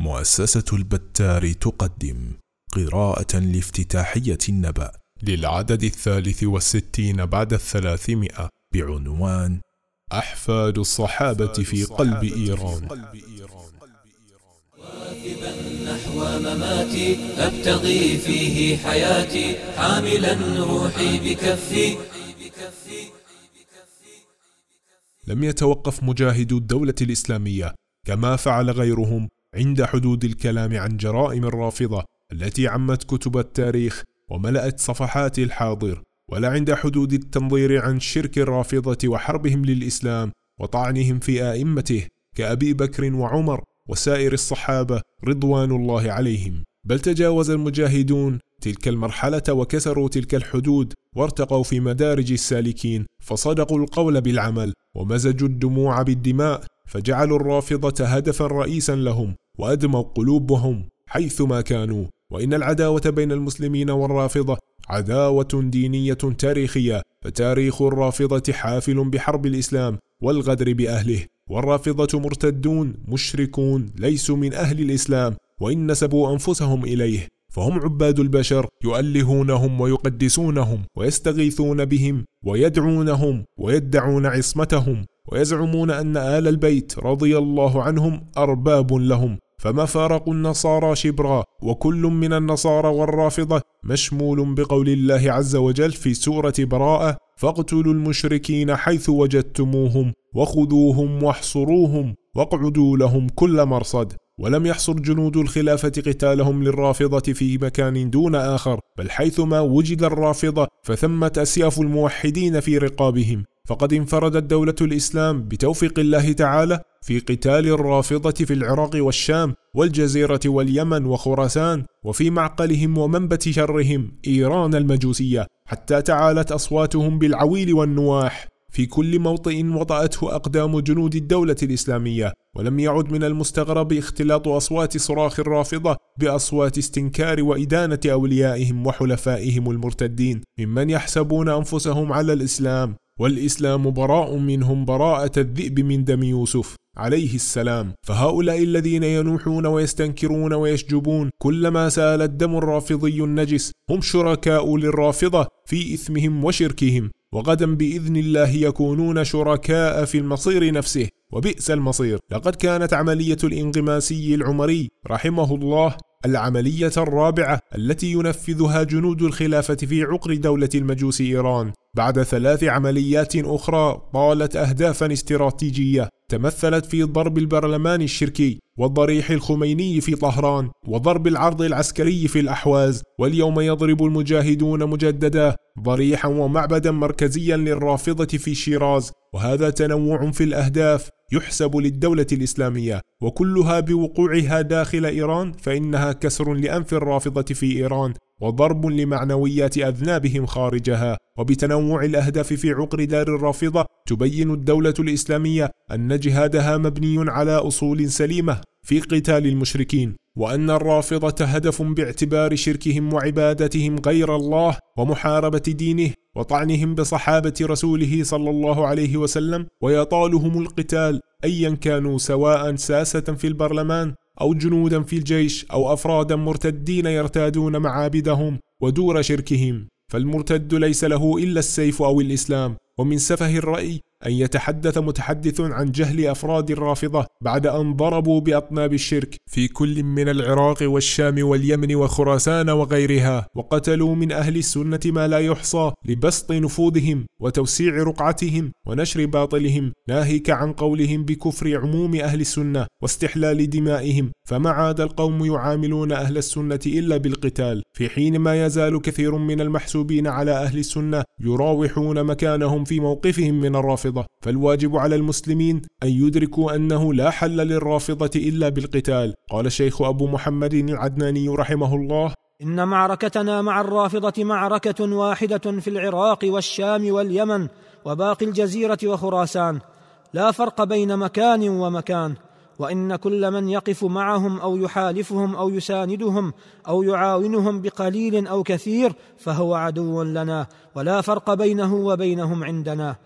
مؤسسة البتار تقدم قراءة لافتتاحية النبأ للعدد الثالث والستين بعد الثلاثمائة بعنوان أحفاد الصحابة في قلب إيران. واثبا نحو مماتي أبتغي فيه حياتي حاملا روحي بكفي لم يتوقف مجاهدو الدولة الإسلامية كما فعل غيرهم عند حدود الكلام عن جرائم الرافضة التي عمت كتب التاريخ وملأت صفحات الحاضر ولا عند حدود التنظير عن شرك الرافضة وحربهم للإسلام وطعنهم في آئمته كأبي بكر وعمر وسائر الصحابة رضوان الله عليهم. بل تجاوز المجاهدون تلك المرحلة وكسروا تلك الحدود وارتقوا في مدارج السالكين فصدقوا القول بالعمل ومزجوا الدموع بالدماء فجعلوا الرافضة هدفا رئيسا لهم وأدموا قلوبهم حيثما كانوا. وإن العداوة بين المسلمين والرافضة عداوة دينية تاريخية فتاريخ الرافضة حافل بحرب الإسلام والغدر بأهله. والرافضة مرتدون مشركون ليسوا من أهل الإسلام وإن نسبوا أنفسهم إليه. فهم عباد البشر يؤلهونهم ويقدسونهم ويستغيثون بهم ويدعونهم ويدعون عصمتهم ويزعمون أن آل البيت رضي الله عنهم أرباب لهم فما فارقوا النصارى شبرا وكل من النصارى والرافضة مشمول بقول الله عز وجل في سورة براءة فاقتلوا المشركين حيث وجدتموهم وخذوهم واحصروهم واقعدوا لهم كل مرصد ولم يحصر جنود الخلافة قتالهم للرافضة في مكان دون آخر بل حيثما وجد الرافضة فثمت أسياف الموحدين في رقابهم. فقد انفردت دولة الإسلام بتوفيق الله تعالى في قتال الرافضة في العراق والشام والجزيرة واليمن وخراسان وفي معقلهم ومنبت شرهم إيران المجوسية حتى تعالت أصواتهم بالعويل والنواح. في كل موطئ وطأته أقدام جنود الدولة الإسلامية ولم يعد من المستغرب اختلاط أصوات صراخ الرافضة بأصوات استنكار وإدانة أوليائهم وحلفائهم المرتدين ممن يحسبون أنفسهم على الإسلام والإسلام براء منهم براءة الذئب من دم يوسف عليه السلام. فهؤلاء الذين ينوحون ويستنكرون ويشجبون كلما سال الدم الرافضي النجس هم شركاء للرافضة في إثمهم وشركهم. وغدا بإذن الله يكونون شركاء في المصير نفسه. وبئس المصير. لقد كانت عملية الإنغماسي العمري رحمه الله العملية الرابعة التي ينفذها جنود الخلافة في عقر دولة المجوس إيران. بعد ثلاث عمليات أخرى طالت اهدافا استراتيجية تمثلت في ضرب البرلمان الشركي. والضريح الخميني في طهران وضرب العرض العسكري في الأحواز واليوم يضرب المجاهدون مجددا ضريحا ومعبدا مركزيا للرافضة في شيراز وهذا تنوع في الأهداف يحسب للدولة الإسلامية وكلها بوقوعها داخل إيران فإنها كسر لأنف الرافضة في إيران وضرب لمعنويات أذنابهم خارجها. وبتنوع الأهداف في عقر دار الرافضة تبين الدولة الإسلامية أن جهادها مبني على أصول سليمة في قتال المشركين. وأن الرافضة هدف باعتبار شركهم وعبادتهم غير الله ومحاربة دينه وطعنهم بصحابة رسوله صلى الله عليه وسلم ويطالهم القتال أيا كانوا سواء ساسة في البرلمان أو جنودا في الجيش أو أفرادا مرتدين يرتادون معابدهم ودور شركهم. فالمرتد ليس له إلا السيف أو الإسلام. ومن سفه الرأي أن يتحدث متحدث عن جهل أفراد الرافضة بعد أن ضربوا بأطناب الشرك في كل من العراق والشام واليمن وخراسان وغيرها وقتلوا من أهل السنة ما لا يحصى لبسط نفوذهم وتوسيع رقعتهم ونشر باطلهم ناهيك عن قولهم بكفر عموم أهل السنة واستحلال دمائهم فما عاد القوم يعاملون أهل السنة إلا بالقتال في حين ما يزال كثير من المحسوبين على أهل السنة يراوحون مكانهم في موقفهم من الرافضة. فالواجب على المسلمين أن يدركوا أنه لا حل للرافضة إلا بالقتال. قال الشيخ أبو محمد العدناني رحمه الله إن معركتنا مع الرافضة معركة واحدة في العراق والشام واليمن وباقي الجزيرة وخراسان. لا فرق بين مكان ومكان. وإن كل من يقف معهم أو يحالفهم أو يساندهم أو يعاونهم بقليل أو كثير فهو عدو لنا. ولا فرق بينه وبينهم عندنا.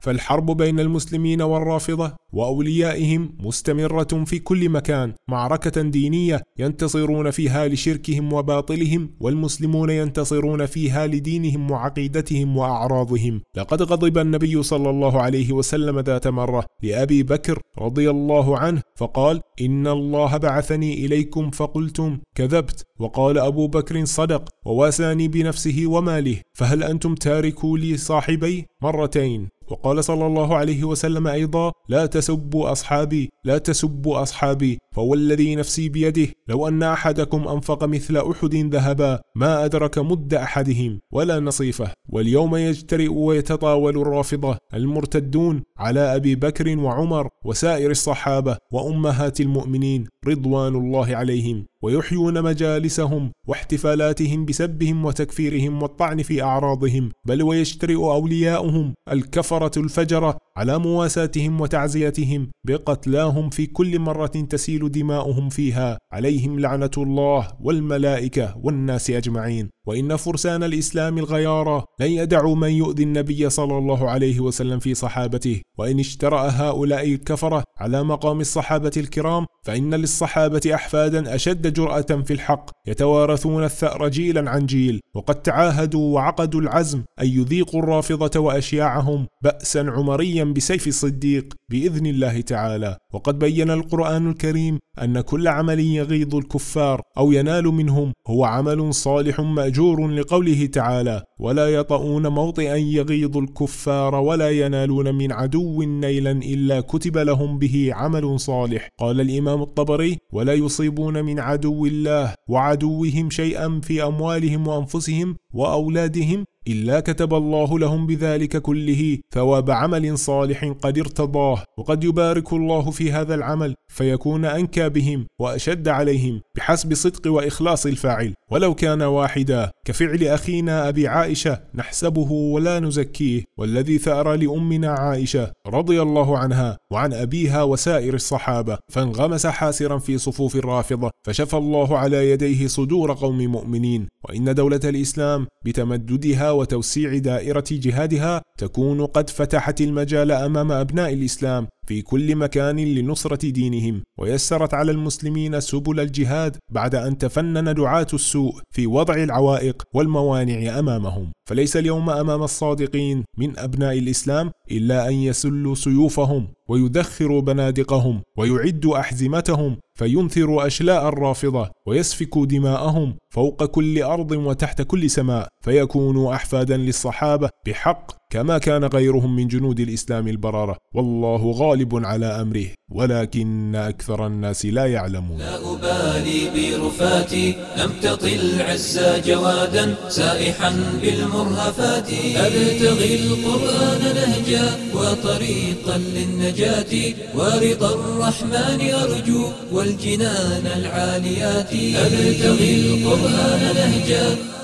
فالحرب بين المسلمين والرافضة وأوليائهم مستمرة في كل مكان معركة دينية ينتصرون فيها لشركهم وباطلهم والمسلمون ينتصرون فيها لدينهم وعقيدتهم وأعراضهم. لقد غضب النبي صلى الله عليه وسلم ذات مرة لأبي بكر رضي الله عنه فقال إن الله بعثني إليكم فقلتم كذبت وقال أبو بكر صدق وواساني بنفسه وماله فهل أنتم تاركوا لي صاحبي? مرتين. وقال صلى الله عليه وسلم أيضا لا تسبوا أصحابي لا تسبوا أصحابي. فوالذي نفسي بيده لو أن أحدكم أنفق مثل أحد ذهبا ما أدرك مد أحدهم ولا نصيفه. واليوم يجترئ ويتطاول الرافضة المرتدون على أبي بكر وعمر وسائر الصحابة وأمهات المؤمنين رضوان الله عليهم ويحيون مجالسهم واحتفالاتهم بسبهم وتكفيرهم والطعن في أعراضهم بل ويجترئ أولياؤهم الكفرة الفجرة على مواساتهم وتعزيتهم بقتلاهم في كل مرة تسيل دماؤهم فيها عليهم لعنة الله والملائكة والناس أجمعين. وإن فرسان الإسلام الغيارى لن يدعوا من يؤذي النبي صلى الله عليه وسلم في صحابته. وإن اشترأ هؤلاء الكفرة على مقام الصحابة الكرام فإن للصحابة أحفادا أشد جرأة في الحق. يتوارثون الثأر جيلا عن جيل وقد تعاهدوا وعقدوا العزم أن يذيقوا الرافضة وأشياعهم بأسا عمريا بسيف الصديق بإذن الله تعالى. وقد بين القرآن الكريم أن كل عمل يغيظ الكفار أو ينال منهم هو عمل صالح مأجور. لقوله تعالى ولا يطؤون موطئا يغيظ الكفار ولا ينالون من عدو نيلا إلا كتب لهم به عمل صالح قال الإمام الطبري ولا يصيبون من عدو الله وعدوهم شيئا في أموالهم وأنفسهم وأولادهم إلا كتب الله لهم بذلك كله ثواب عمل صالح قد ارتضاه. وقد يبارك الله في هذا العمل فيكون أنكى بهم وأشد عليهم بحسب صدق وإخلاص الفاعل. ولو كان واحدا كفعل أخينا أبي عائشة نحسبه ولا نزكيه والذي ثأر لأمنا عائشة رضي الله عنها وعن أبيها وسائر الصحابة فانغمس حاسرا في صفوف الرافضة فشفى الله على يديه صدور قوم مؤمنين وإن دولة الإسلام بتمددها وتوسيع دائرة جهادها تكون قد فتحت المجال أمام أبناء الإسلام في كل مكان لنصرة دينهم ويسرت على المسلمين سبل الجهاد بعد أن تفنن دعاة السوء في وضع العوائق والموانع أمامهم. فليس اليوم أمام الصادقين من أبناء الإسلام إلا أن يسلوا سيوفهم ويدخروا بنادقهم ويعدوا أحزمتهم فينثروا أشلاء الرافضة ويسفكوا دماءهم فوق كل أرض وتحت كل سماء فيكونوا أحفادا للصحابة بحق كما كان غيرهم من جنود الإسلام البررة. والله غالب على أمره ولكن أكثر الناس لا يعلمون. لا أبالي برفاتي لم تطل عزا جوادا سائحا بالمرهفات. أبتغي القرآن نهجا وطريقا للنجاة. ورضا الرحمن أرجو والجنان العاليات. أبتغي القرآن نهجا